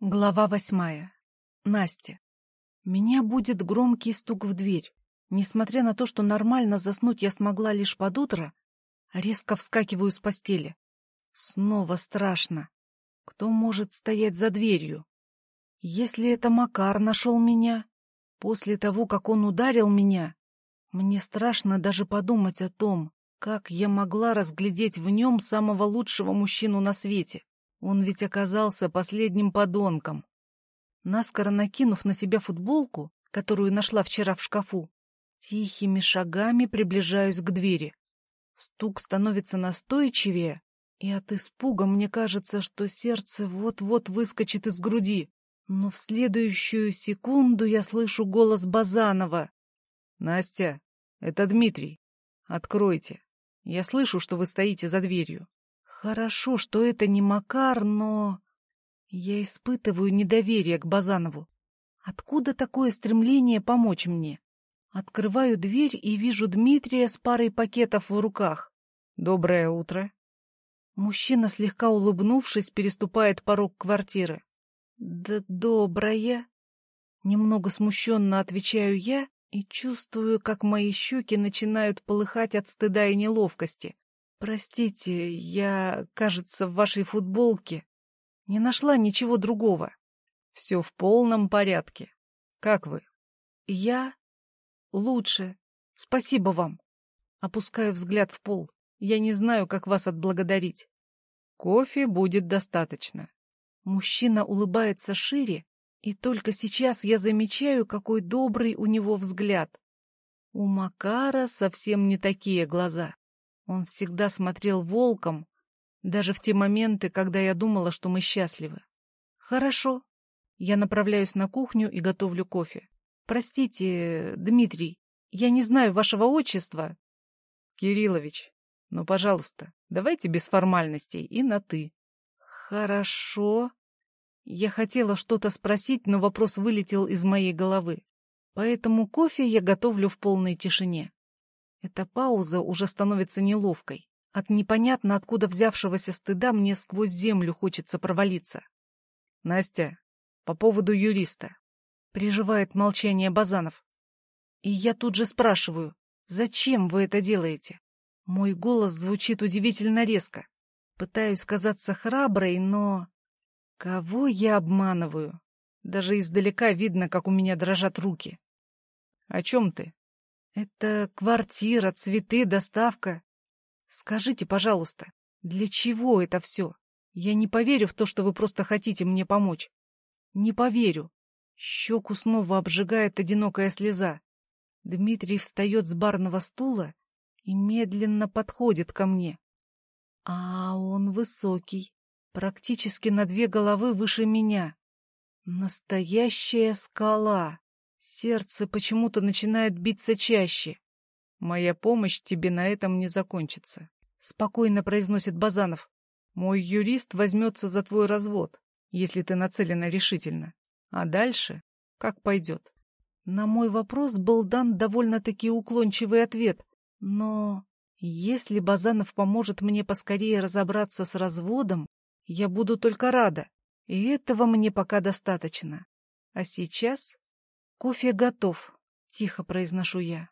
Глава восьмая. Настя. Меня будет громкий стук в дверь. Несмотря на то, что нормально заснуть я смогла лишь под утро, резко вскакиваю с постели. Снова страшно. Кто может стоять за дверью? Если это Макар нашел меня, после того, как он ударил меня, мне страшно даже подумать о том, как я могла разглядеть в нем самого лучшего мужчину на свете. Он ведь оказался последним подонком. Наскоро накинув на себя футболку, которую нашла вчера в шкафу, тихими шагами приближаюсь к двери. Стук становится настойчивее, и от испуга мне кажется, что сердце вот-вот выскочит из груди. Но в следующую секунду я слышу голос Базанова. «Настя, это Дмитрий. Откройте. Я слышу, что вы стоите за дверью». Хорошо, что это не Макар, но... Я испытываю недоверие к Базанову. Откуда такое стремление помочь мне? Открываю дверь и вижу Дмитрия с парой пакетов в руках. «Доброе утро». Мужчина, слегка улыбнувшись, переступает порог квартиры. «Да доброе». Немного смущенно отвечаю я и чувствую, как мои щеки начинают полыхать от стыда и неловкости. «Простите, я, кажется, в вашей футболке не нашла ничего другого. Все в полном порядке. Как вы?» «Я лучше. Спасибо вам». Опускаю взгляд в пол. Я не знаю, как вас отблагодарить. Кофе будет достаточно. Мужчина улыбается шире, и только сейчас я замечаю, какой добрый у него взгляд. У Макара совсем не такие глаза. Он всегда смотрел волком, даже в те моменты, когда я думала, что мы счастливы. Хорошо. Я направляюсь на кухню и готовлю кофе. Простите, Дмитрий, я не знаю вашего отчества. Кириллович, ну, пожалуйста, давайте без формальностей и на «ты». Хорошо. Я хотела что-то спросить, но вопрос вылетел из моей головы. Поэтому кофе я готовлю в полной тишине. Эта пауза уже становится неловкой. От непонятно откуда взявшегося стыда мне сквозь землю хочется провалиться. Настя, по поводу юриста. Приживает молчание Базанов. И я тут же спрашиваю, зачем вы это делаете? Мой голос звучит удивительно резко. Пытаюсь казаться храброй, но... Кого я обманываю? Даже издалека видно, как у меня дрожат руки. — О чем ты? Это квартира, цветы, доставка. Скажите, пожалуйста, для чего это все? Я не поверю в то, что вы просто хотите мне помочь. Не поверю. Щеку снова обжигает одинокая слеза. Дмитрий встает с барного стула и медленно подходит ко мне. А он высокий, практически на две головы выше меня. Настоящая скала. Сердце почему-то начинает биться чаще. «Моя помощь тебе на этом не закончится», — спокойно произносит Базанов. «Мой юрист возьмется за твой развод, если ты нацелена решительно. А дальше как пойдет». На мой вопрос был дан довольно-таки уклончивый ответ, но если Базанов поможет мне поскорее разобраться с разводом, я буду только рада, и этого мне пока достаточно. А сейчас Кофе готов, тихо произношу я.